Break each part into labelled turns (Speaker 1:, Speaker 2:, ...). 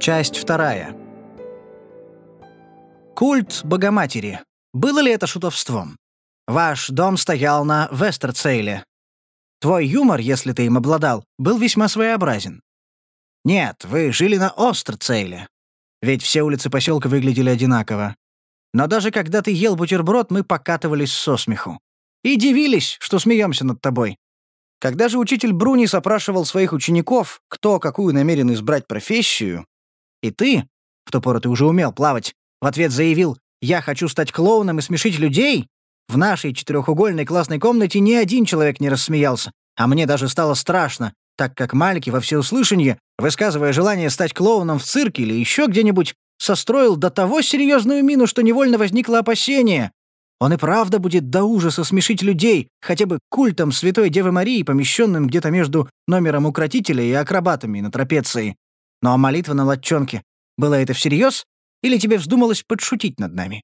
Speaker 1: Часть вторая. Культ Богоматери. Было ли это шутовством? Ваш дом стоял на Вестерцейле. Твой юмор, если ты им обладал, был весьма своеобразен. Нет, вы жили на Остерцейле. Ведь все улицы поселка выглядели одинаково. Но даже когда ты ел бутерброд, мы покатывались со смеху. И дивились, что смеемся над тобой. Когда же учитель Брунис опрашивал своих учеников, кто какую намерен избрать профессию, и ты, в ту пору ты уже умел плавать, в ответ заявил «Я хочу стать клоуном и смешить людей», в нашей четырехугольной классной комнате ни один человек не рассмеялся, а мне даже стало страшно, так как Мальки во всеуслышание, высказывая желание стать клоуном в цирке или еще где-нибудь, состроил до того серьезную мину, что невольно возникло опасение. Он и правда будет до ужаса смешить людей, хотя бы культом Святой Девы Марии, помещенным где-то между номером укротителя и акробатами на трапеции. Ну а молитва на латчонке, было это всерьез? Или тебе вздумалось подшутить над нами?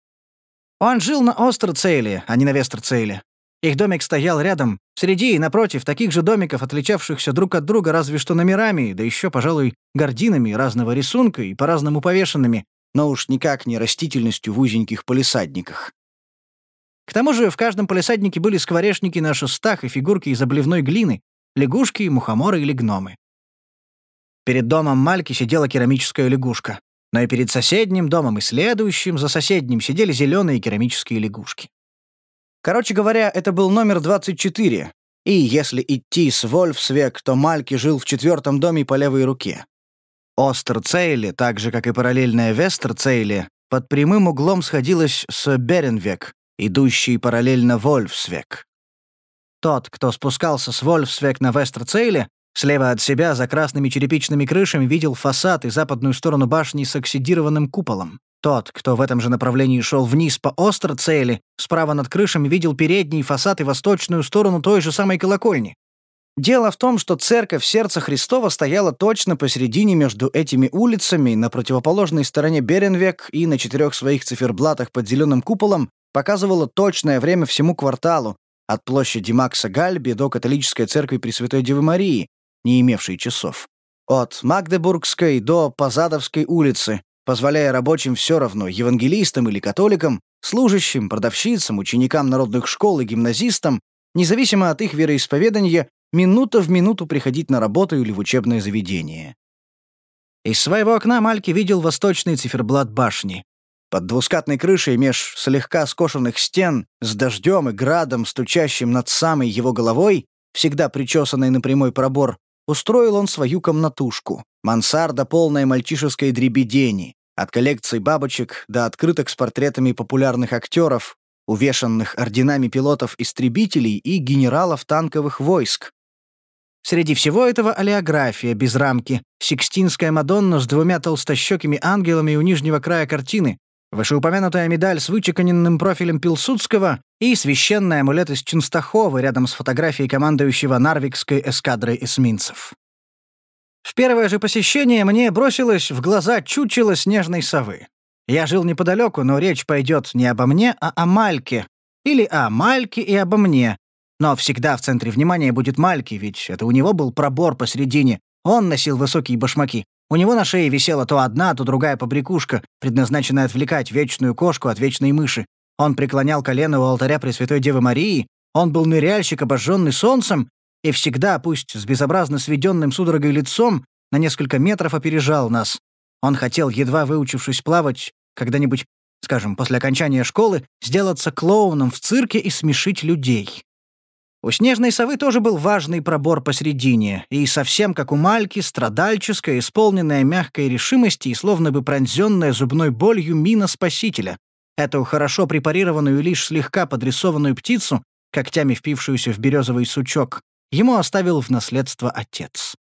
Speaker 1: Он жил на Остерцейле, а не на Вестерцейле. Их домик стоял рядом, среди и напротив таких же домиков, отличавшихся друг от друга разве что номерами, да еще, пожалуй, гординами разного рисунка и по-разному повешенными, но уж никак не растительностью в узеньких полисадниках. К тому же в каждом полисаднике были скворечники на шестах и фигурки из обливной глины, лягушки, мухоморы или гномы. Перед домом Мальки сидела керамическая лягушка, но и перед соседним домом и следующим за соседним сидели зеленые керамические лягушки. Короче говоря, это был номер 24, и если идти с Вольфсвек, то Мальки жил в четвертом доме по левой руке. Остерцейле, так же, как и параллельная Вестерцейле, под прямым углом сходилась с Беренвек, идущей параллельно Вольфсвек. Тот, кто спускался с Вольфсвек на Вестерцейле, Слева от себя, за красными черепичными крышами, видел фасад и западную сторону башни с оксидированным куполом. Тот, кто в этом же направлении шел вниз по Остерцейле, справа над крышами видел передний фасад и восточную сторону той же самой колокольни. Дело в том, что церковь Сердца Христова стояла точно посередине между этими улицами, на противоположной стороне Беренвек и на четырех своих циферблатах под зеленым куполом показывала точное время всему кварталу, от площади Макса Гальби до католической церкви Пресвятой Девы Марии, не имевший часов. От Магдебургской до Позадовской улицы, позволяя рабочим все равно, евангелистам или католикам, служащим, продавщицам, ученикам народных школ и гимназистам, независимо от их вероисповедания, минута в минуту приходить на работу или в учебное заведение. Из своего окна Мальки видел восточный циферблат башни. Под двускатной крышей меж слегка скошенных стен, с дождем и градом, стучащим над самой его головой, всегда причесанной на прямой пробор, устроил он свою комнатушку. Мансарда полная мальчишеской дребедени. От коллекций бабочек до открыток с портретами популярных актеров, увешанных орденами пилотов-истребителей и генералов танковых войск. Среди всего этого олеография без рамки, Сикстинская Мадонна с двумя толстощекими ангелами у нижнего края картины, Вышеупомянутая медаль с вычеканенным профилем Пилсудского и священный амулет из Чунстахова рядом с фотографией командующего Нарвикской эскадрой эсминцев. В первое же посещение мне бросилось в глаза чучело снежной совы. Я жил неподалеку, но речь пойдет не обо мне, а о Мальке. Или о Мальке и обо мне. Но всегда в центре внимания будет Мальки, ведь это у него был пробор посередине. Он носил высокие башмаки. У него на шее висела то одна, то другая побрякушка, предназначенная отвлекать вечную кошку от вечной мыши. Он преклонял колено у алтаря Пресвятой Девы Марии, он был ныряльщик, обожженный солнцем, и всегда, пусть с безобразно сведенным судорогой лицом, на несколько метров опережал нас. Он хотел, едва выучившись плавать, когда-нибудь, скажем, после окончания школы, сделаться клоуном в цирке и смешить людей. У снежной совы тоже был важный пробор посередине, и совсем как у Мальки, страдальческая, исполненная мягкой решимости и словно бы пронзенная зубной болью мина спасителя. Эту хорошо препарированную лишь слегка подрисованную птицу, когтями впившуюся в березовый сучок, ему оставил в наследство отец.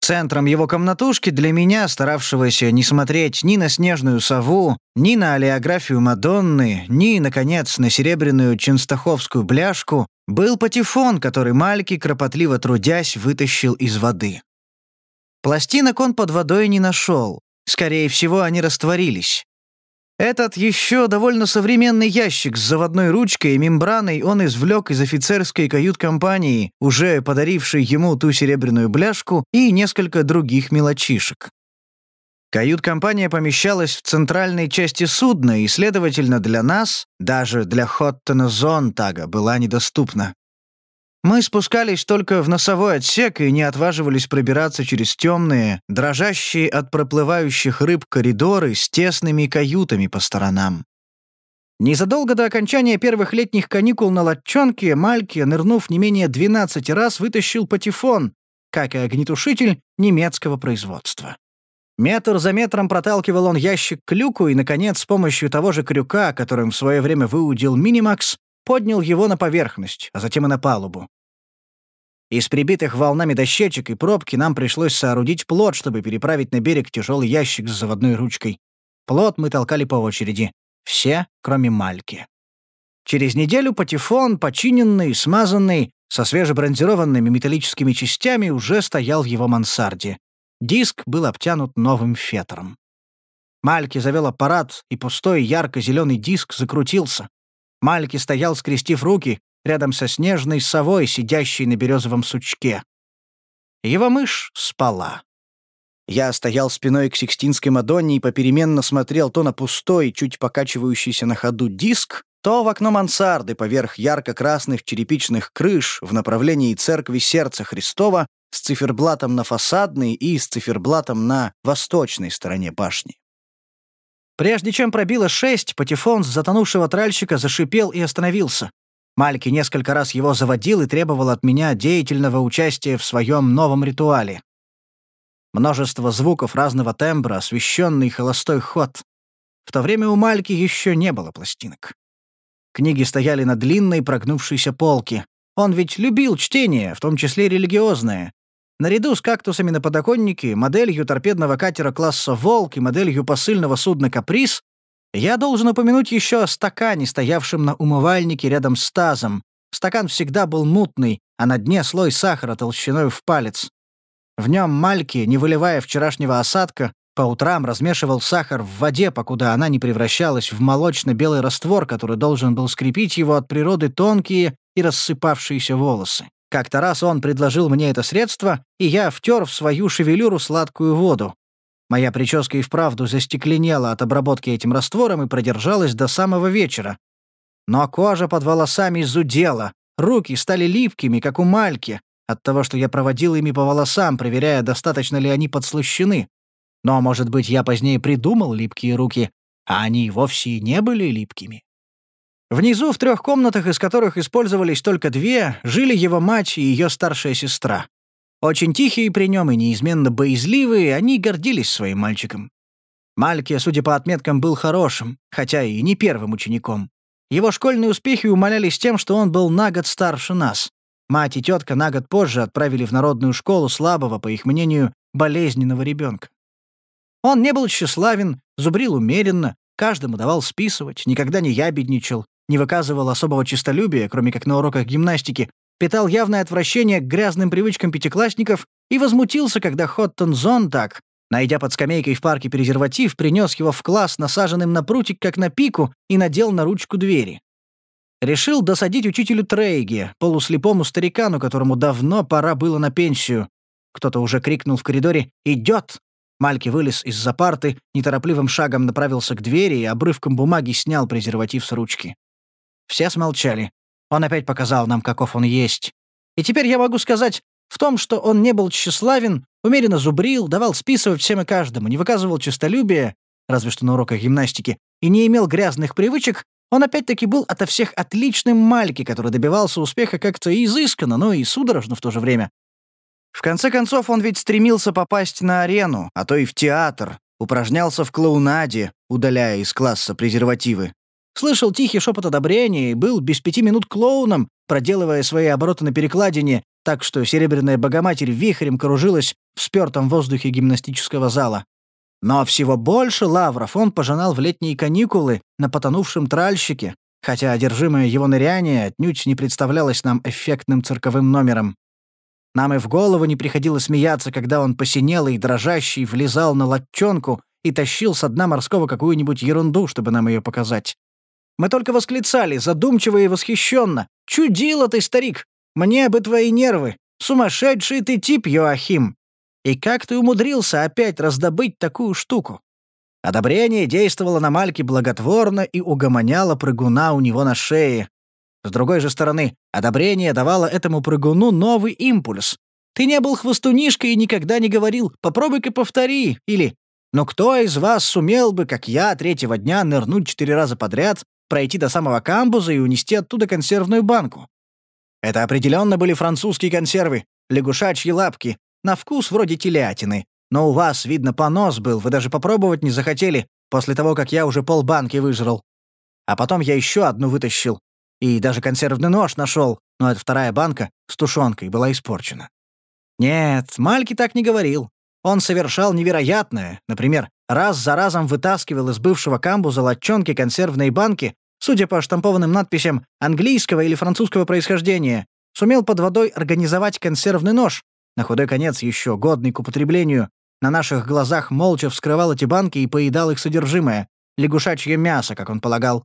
Speaker 1: Центром его комнатушки для меня, старавшегося не смотреть ни на снежную сову, ни на олеографию Мадонны, ни, наконец, на серебряную ченстаховскую бляшку, был патефон, который Мальки, кропотливо трудясь, вытащил из воды. Пластинок он под водой не нашел. Скорее всего, они растворились. Этот еще довольно современный ящик с заводной ручкой и мембраной он извлек из офицерской кают-компании, уже подарившей ему ту серебряную бляшку и несколько других мелочишек. Кают-компания помещалась в центральной части судна и, следовательно, для нас, даже для Хоттона Зонтага, была недоступна. Мы спускались только в носовой отсек и не отваживались пробираться через темные, дрожащие от проплывающих рыб коридоры с тесными каютами по сторонам. Незадолго до окончания первых летних каникул на латчонке Мальки, нырнув не менее 12 раз, вытащил патефон, как и огнетушитель немецкого производства. Метр за метром проталкивал он ящик к люку и, наконец, с помощью того же крюка, которым в свое время выудил Минимакс, поднял его на поверхность, а затем и на палубу. Из прибитых волнами дощечек и пробки нам пришлось соорудить плот, чтобы переправить на берег тяжелый ящик с заводной ручкой. Плот мы толкали по очереди. Все, кроме Мальки. Через неделю патефон, починенный, смазанный, со свежебронзированными металлическими частями, уже стоял в его мансарде. Диск был обтянут новым фетром. Мальки завел аппарат, и пустой ярко-зеленый диск закрутился. Мальки стоял, скрестив руки, рядом со снежной совой, сидящей на березовом сучке. Его мышь спала. Я стоял спиной к Сикстинской Мадонне и попеременно смотрел то на пустой, чуть покачивающийся на ходу диск, то в окно мансарды поверх ярко-красных черепичных крыш в направлении церкви Сердца Христова с циферблатом на фасадной и с циферблатом на восточной стороне башни. Прежде чем пробило шесть, патефон с затонувшего тральщика зашипел и остановился. Мальки несколько раз его заводил и требовал от меня деятельного участия в своем новом ритуале. Множество звуков разного тембра, освещенный холостой ход. В то время у Мальки еще не было пластинок. Книги стояли на длинной прогнувшейся полке. Он ведь любил чтение, в том числе религиозное. Наряду с кактусами на подоконнике, моделью торпедного катера класса «Волк» и моделью посыльного судна «Каприз» Я должен упомянуть еще о стакане, стоявшем на умывальнике рядом с тазом. Стакан всегда был мутный, а на дне слой сахара толщиной в палец. В нем Мальки, не выливая вчерашнего осадка, по утрам размешивал сахар в воде, покуда она не превращалась в молочно-белый раствор, который должен был скрепить его от природы тонкие и рассыпавшиеся волосы. Как-то раз он предложил мне это средство, и я втер в свою шевелюру сладкую воду. Моя прическа и вправду застекленела от обработки этим раствором и продержалась до самого вечера. Но кожа под волосами зудела, руки стали липкими, как у мальки, от того, что я проводил ими по волосам, проверяя, достаточно ли они подслущены. Но, может быть, я позднее придумал липкие руки, а они вовсе и не были липкими. Внизу, в трех комнатах, из которых использовались только две, жили его мать и ее старшая сестра. Очень тихие при нем и неизменно боязливые, они гордились своим мальчиком. Мальке, судя по отметкам, был хорошим, хотя и не первым учеником. Его школьные успехи умалялись тем, что он был на год старше нас. Мать и тетка на год позже отправили в народную школу слабого, по их мнению, болезненного ребенка. Он не был тщеславен, зубрил умеренно, каждому давал списывать, никогда не ябедничал, не выказывал особого честолюбия, кроме как на уроках гимнастики, питал явное отвращение к грязным привычкам пятиклассников и возмутился, когда Хоттон Зонтак, найдя под скамейкой в парке презерватив, принес его в класс, насаженным на прутик, как на пику, и надел на ручку двери. Решил досадить учителю Трейге, полуслепому старикану, которому давно пора было на пенсию. Кто-то уже крикнул в коридоре «Идет!». Мальки вылез из-за парты, неторопливым шагом направился к двери и обрывком бумаги снял презерватив с ручки. Все смолчали. Он опять показал нам, каков он есть. И теперь я могу сказать, в том, что он не был тщеславен, умеренно зубрил, давал списывать всем и каждому, не выказывал честолюбия, разве что на уроках гимнастики, и не имел грязных привычек, он опять-таки был ото всех отличным мальки, который добивался успеха как-то изысканно, но и судорожно в то же время. В конце концов, он ведь стремился попасть на арену, а то и в театр, упражнялся в клоунаде, удаляя из класса презервативы. Слышал тихий шепот одобрения и был без пяти минут клоуном, проделывая свои обороты на перекладине, так что серебряная богоматерь вихрем кружилась в спёртом воздухе гимнастического зала. Но всего больше лавров он пожинал в летние каникулы на потонувшем тральщике, хотя одержимое его ныряние отнюдь не представлялось нам эффектным цирковым номером. Нам и в голову не приходило смеяться, когда он посинелый и дрожащий влезал на латчонку и тащил с дна морского какую-нибудь ерунду, чтобы нам ее показать. Мы только восклицали, задумчиво и восхищенно. «Чудило ты, старик! Мне бы твои нервы! Сумасшедший ты тип, Йоахим!» И как ты умудрился опять раздобыть такую штуку? Одобрение действовало на Мальке благотворно и угомоняло прыгуна у него на шее. С другой же стороны, одобрение давало этому прыгуну новый импульс. Ты не был хвостунишкой и никогда не говорил «попробуй-ка повтори» или «но кто из вас сумел бы, как я, третьего дня нырнуть четыре раза подряд, пройти до самого камбуза и унести оттуда консервную банку?» Это определенно были французские консервы, лягушачьи лапки, на вкус вроде телятины, но у вас, видно, понос был, вы даже попробовать не захотели, после того, как я уже полбанки выжрал. А потом я еще одну вытащил. И даже консервный нож нашел, но эта вторая банка с тушенкой была испорчена. Нет, Мальки так не говорил. Он совершал невероятное. Например, раз за разом вытаскивал из бывшего камбуза латчонки консервные банки, судя по штампованным надписям, английского или французского происхождения, сумел под водой организовать консервный нож, на худой конец еще годный к употреблению, на наших глазах молча вскрывал эти банки и поедал их содержимое, лягушачье мясо, как он полагал.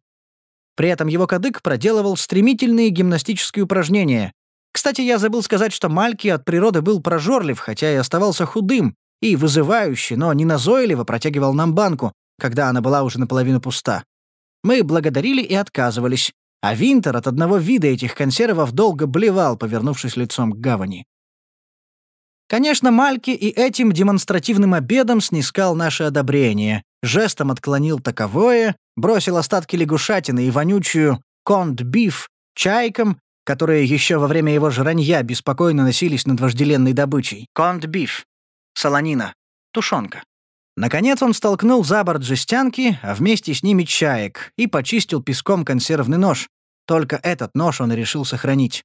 Speaker 1: При этом его кадык проделывал стремительные гимнастические упражнения. Кстати, я забыл сказать, что Мальки от природы был прожорлив, хотя и оставался худым, и вызывающе, но не назойливо протягивал нам банку, когда она была уже наполовину пуста. Мы благодарили и отказывались, а Винтер от одного вида этих консервов долго блевал, повернувшись лицом к гавани. Конечно, Мальки и этим демонстративным обедом снискал наше одобрение, жестом отклонил таковое, бросил остатки лягушатины и вонючую конт-биф чайкам, которые еще во время его жранья беспокойно носились над вожделенной добычей. Конт-биф. Солонина. Тушенка. Наконец он столкнул за борт жестянки, а вместе с ними чаек, и почистил песком консервный нож. Только этот нож он решил сохранить.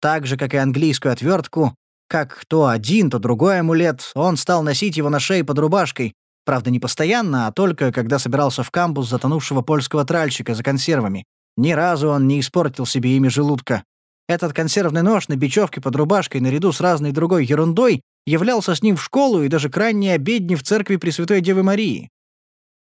Speaker 1: Так же, как и английскую отвертку, как то один, то другой амулет, он стал носить его на шее под рубашкой, правда, не постоянно, а только когда собирался в камбус затонувшего польского тральщика за консервами. Ни разу он не испортил себе имя желудка. Этот консервный нож на бечевке под рубашкой наряду с разной другой ерундой являлся с ним в школу и даже крайние обедни в церкви Пресвятой Девы Марии.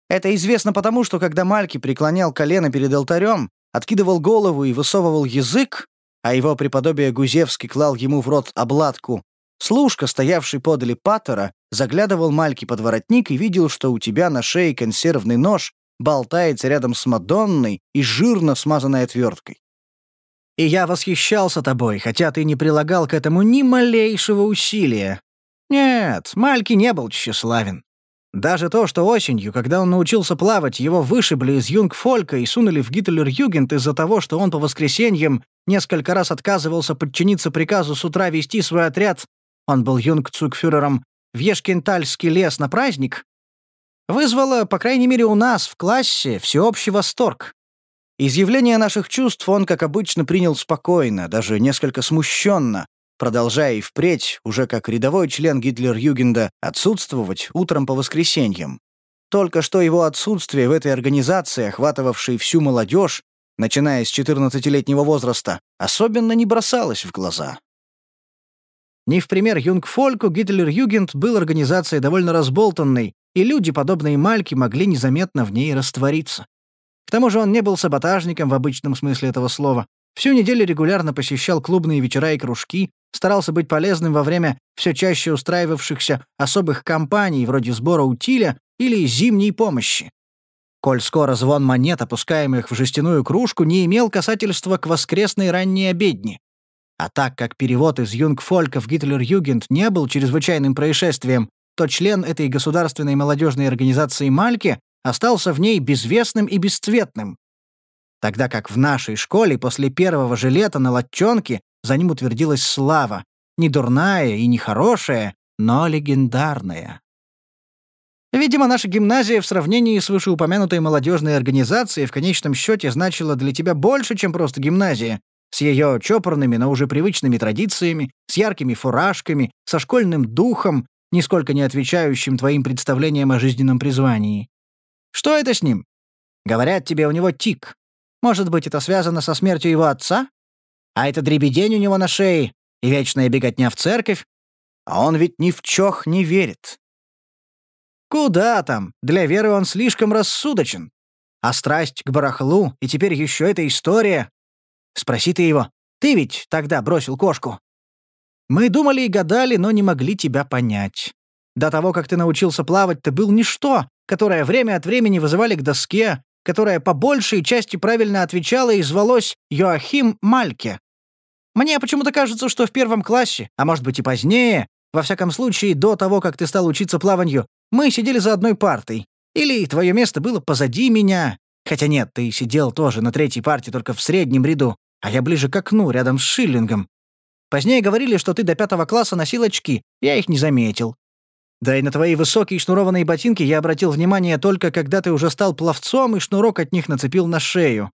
Speaker 1: Это известно потому, что когда Мальки преклонял колено перед алтарем, откидывал голову и высовывал язык, а его преподобие Гузевский клал ему в рот обладку. Служка, стоявший подали паттера, заглядывал Мальки под воротник и видел, что у тебя на шее консервный нож болтается рядом с Мадонной и жирно смазанной отверткой. И я восхищался тобой, хотя ты не прилагал к этому ни малейшего усилия. Нет, Мальки не был тщеславен. Даже то, что осенью, когда он научился плавать, его вышибли из Юнгфолька и сунули в Гитлер-Югент из-за того, что он по воскресеньям несколько раз отказывался подчиниться приказу с утра вести свой отряд, он был юнгцукфюрером, в Ешкентальский лес на праздник, вызвало, по крайней мере у нас, в классе, всеобщий восторг. Изъявление наших чувств он, как обычно, принял спокойно, даже несколько смущенно, продолжая и впредь, уже как рядовой член Гитлер-Югенда, отсутствовать утром по воскресеньям. Только что его отсутствие в этой организации, охватывавшей всю молодежь, начиная с 14-летнего возраста, особенно не бросалось в глаза. Не в пример Юнгфольку Гитлер-Югент был организацией довольно разболтанной, и люди, подобные Мальке, могли незаметно в ней раствориться. К тому же он не был саботажником в обычном смысле этого слова. Всю неделю регулярно посещал клубные вечера и кружки, старался быть полезным во время все чаще устраивавшихся особых кампаний вроде сбора утиля или зимней помощи. Коль скоро звон монет, опускаемых в жестяную кружку, не имел касательства к воскресной ранней обедне. А так как перевод из Юнгфолька в Гитлер-Югент не был чрезвычайным происшествием, то член этой государственной молодежной организации Мальки остался в ней безвестным и бесцветным. Тогда как в нашей школе после первого же лета на латчонке за ним утвердилась слава, не дурная и не хорошая, но легендарная. Видимо, наша гимназия в сравнении с вышеупомянутой молодежной организацией в конечном счете значила для тебя больше, чем просто гимназия, с ее чопорными, но уже привычными традициями, с яркими фуражками, со школьным духом, нисколько не отвечающим твоим представлениям о жизненном призвании. Что это с ним? Говорят тебе, у него тик. Может быть, это связано со смертью его отца? А это дребедень у него на шее и вечная беготня в церковь? А он ведь ни в чох не верит. Куда там? Для веры он слишком рассудочен. А страсть к барахлу, и теперь еще эта история. Спроси ты его. Ты ведь тогда бросил кошку. Мы думали и гадали, но не могли тебя понять. До того, как ты научился плавать, ты был ничто, которое время от времени вызывали к доске, которое по большей части правильно отвечало и звалось Йоахим Мальке. Мне почему-то кажется, что в первом классе, а может быть и позднее, во всяком случае, до того, как ты стал учиться плаванию, мы сидели за одной партой. Или твое место было позади меня. Хотя нет, ты сидел тоже на третьей парте, только в среднем ряду, а я ближе к окну, рядом с Шиллингом. Позднее говорили, что ты до пятого класса носил очки. Я их не заметил. Да и на твои высокие шнурованные ботинки я обратил внимание только когда ты уже стал пловцом и шнурок от них нацепил на шею.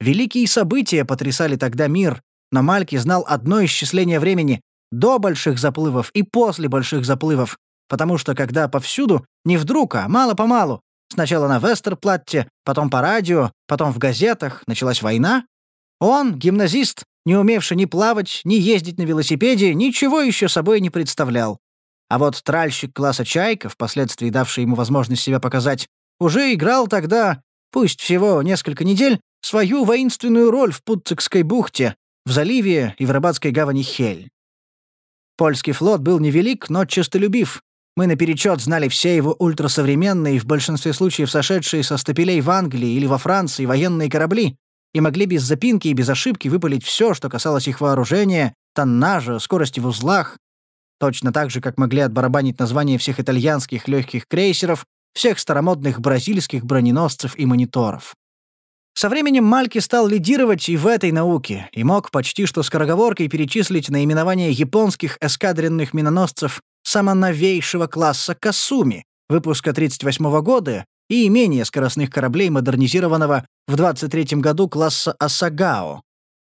Speaker 1: Великие события потрясали тогда мир, но Мальки знал одно исчисление времени — до больших заплывов и после больших заплывов, потому что когда повсюду, не вдруг, а мало-помалу, сначала на Вестерплатте, потом по радио, потом в газетах, началась война, он, гимназист, не умевший ни плавать, ни ездить на велосипеде, ничего еще собой не представлял. А вот тральщик класса «Чайка», впоследствии давший ему возможность себя показать, уже играл тогда, пусть всего несколько недель, свою воинственную роль в Путцикской бухте, в заливе и в рыбацкой гавани Хель. Польский флот был невелик, но честолюбив. Мы наперечет знали все его ультрасовременные, в большинстве случаев сошедшие со стапелей в Англии или во Франции военные корабли, и могли без запинки и без ошибки выпалить все, что касалось их вооружения, тоннажа, скорости в узлах, точно так же, как могли отбарабанить названия всех итальянских легких крейсеров, всех старомодных бразильских броненосцев и мониторов. Со временем Мальки стал лидировать и в этой науке, и мог почти что скороговоркой перечислить наименование японских эскадренных миноносцев самоновейшего класса «Касуми», выпуска 1938 года, и менее скоростных кораблей модернизированного в 23 году класса «Асагао».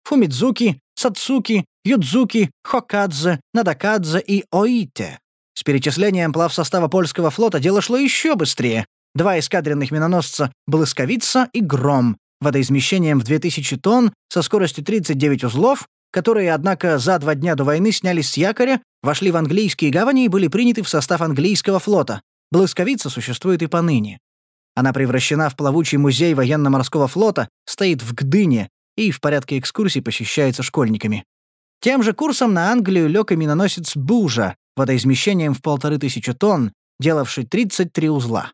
Speaker 1: Фумидзуки, Сацуки, Юдзуки, Хокадзе, Надакадзе и Оите. С перечислением плав состава польского флота дело шло еще быстрее. Два эскадренных миноносца «Блысковица» и «Гром», водоизмещением в 2000 тонн со скоростью 39 узлов, которые, однако, за два дня до войны снялись с якоря, вошли в английские гавани и были приняты в состав английского флота. Блысковица существует и поныне. Она превращена в плавучий музей военно-морского флота, стоит в Гдыне и в порядке экскурсий посещается школьниками. Тем же курсом на Англию лег и миноносец «Бужа», водоизмещением в полторы тысячи тонн, делавший 33 узла.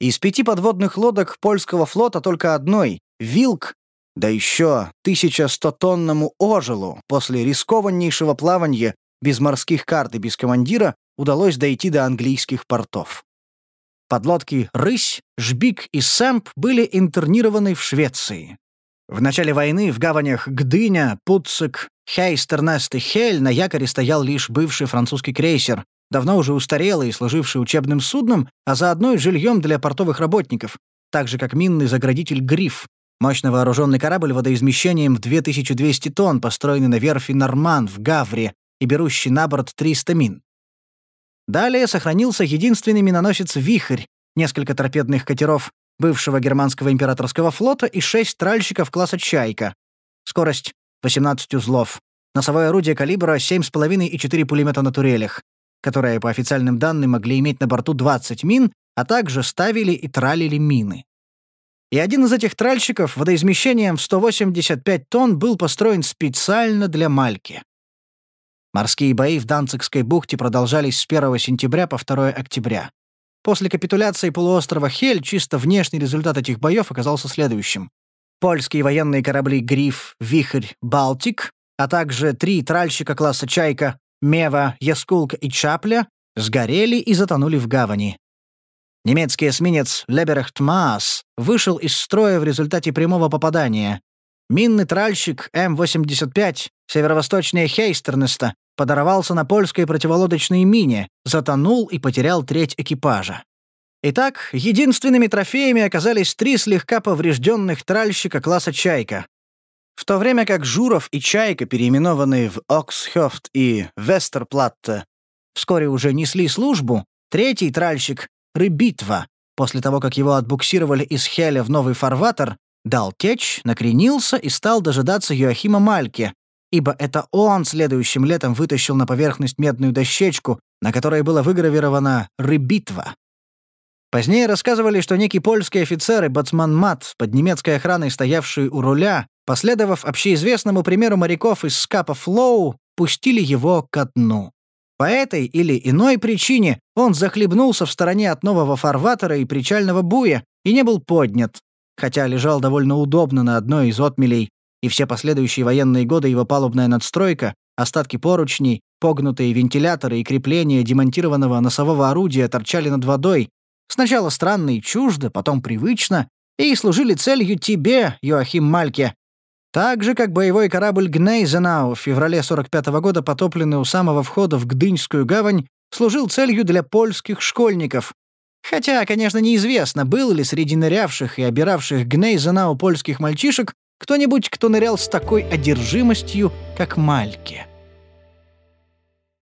Speaker 1: Из пяти подводных лодок польского флота только одной — «Вилк», да еще 1100-тонному «Ожелу» после рискованнейшего плавания без морских карт и без командира удалось дойти до английских портов. Подлодки «Рысь», «Жбик» и «Сэмп» были интернированы в Швеции. В начале войны в гаванях Гдыня, Пуцик, Хейстернест и Хель на якоре стоял лишь бывший французский крейсер, давно уже устарелый и служивший учебным судном, а заодно и жильем для портовых работников, так же как минный заградитель «Гриф», мощно вооруженный корабль водоизмещением в 2200 тонн, построенный на верфи «Норман» в Гавре и берущий на борт 300 мин. Далее сохранился единственный миноносец «Вихрь», несколько торпедных катеров бывшего германского императорского флота и шесть тральщиков класса «Чайка». Скорость — 18 узлов. Носовое орудие калибра 7,5 и 4 пулемета на турелях которые, по официальным данным, могли иметь на борту 20 мин, а также ставили и тралили мины. И один из этих тральщиков водоизмещением в 185 тонн был построен специально для Мальки. Морские бои в Данцигской бухте продолжались с 1 сентября по 2 октября. После капитуляции полуострова Хель чисто внешний результат этих боев оказался следующим. Польские военные корабли «Гриф», «Вихрь», «Балтик», а также три тральщика класса «Чайка» Мева, Яскулка и Чапля сгорели и затонули в гавани. Немецкий эсминец Леберехт Маас вышел из строя в результате прямого попадания. Минный тральщик М-85, северо-восточнее Хейстернеста, подорвался на польской противолодочной мине, затонул и потерял треть экипажа. Итак, единственными трофеями оказались три слегка поврежденных тральщика класса «Чайка». В то время как Журов и Чайка, переименованные в Оксхёфт и Вестерплатте, вскоре уже несли службу, третий тральщик, Рыбитва, после того, как его отбуксировали из Хеля в новый фарватер, дал течь, накренился и стал дожидаться Йоахима Мальке, ибо это он следующим летом вытащил на поверхность медную дощечку, на которой было выгравировано «Рыбитва». Позднее рассказывали, что некий польский офицер и бацман Мат, под немецкой охраной стоявший у руля, Последовав общеизвестному примеру моряков из скапа Флоу, пустили его ко дну. По этой или иной причине он захлебнулся в стороне от нового фарватера и причального буя и не был поднят, хотя лежал довольно удобно на одной из отмелей, и все последующие военные годы его палубная надстройка, остатки поручней, погнутые вентиляторы и крепления демонтированного носового орудия торчали над водой, сначала странно и чуждо, потом привычно, и служили целью тебе, Йоахим Мальке, так же, как боевой корабль Гнейзенау в феврале 45 -го года, потопленный у самого входа в Гдыньскую гавань, служил целью для польских школьников. Хотя, конечно, неизвестно, был ли среди нырявших и обиравших Гнейзенау польских мальчишек кто-нибудь, кто нырял с такой одержимостью, как Мальке.